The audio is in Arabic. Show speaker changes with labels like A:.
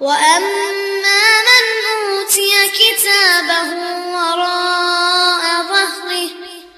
A: وأما من أوتي كتابه